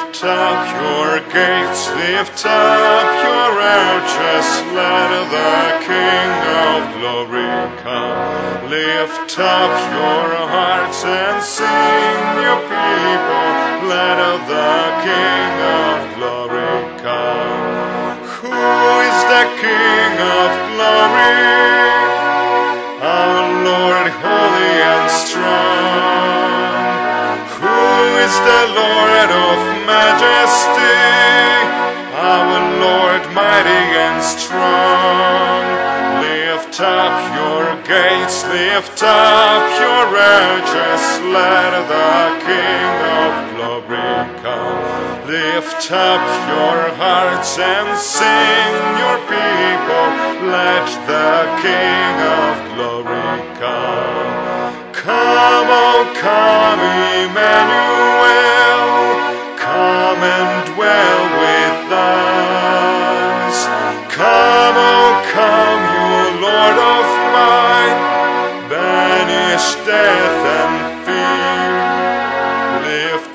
Lift up your gates, lift up your arches, let the King of glory come. Lift up your hearts and sing, you people, let the King of glory come. Who is the King of glory? Our Lord, holy and strong. Who is the Lord up your gates, lift up your arches, let the King of glory come. Lift up your hearts and sing, your people, let the King of glory come. Come, oh come, Emmanuel,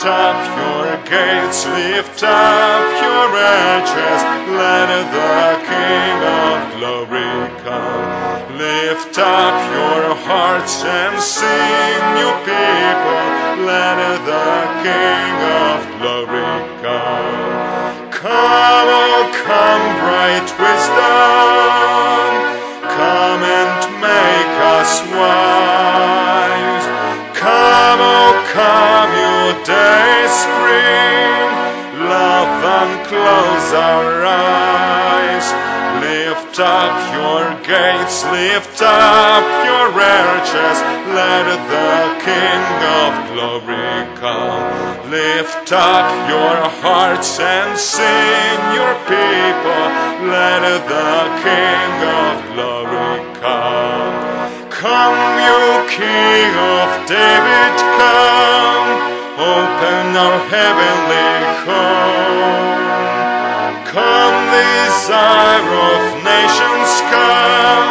up your gates, lift up your arches, let the King of glory come. Lift up your hearts and sing, you people, let the King of glory come. Come, oh come, bright wisdom, day spring, love and close our eyes. Lift up your gates, lift up your arches, let the King of glory come. Lift up your hearts and sing, your people, let the King of glory come. Come, you King of David, open our heavenly home. Come, desire of nations, come,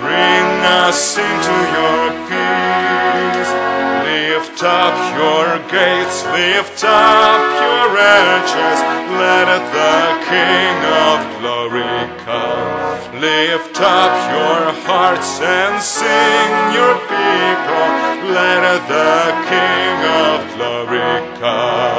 bring us into your peace. Lift up your gates, lift up your arches, let the King of glory come. Lift up your hearts and sing, your people, let the King of glory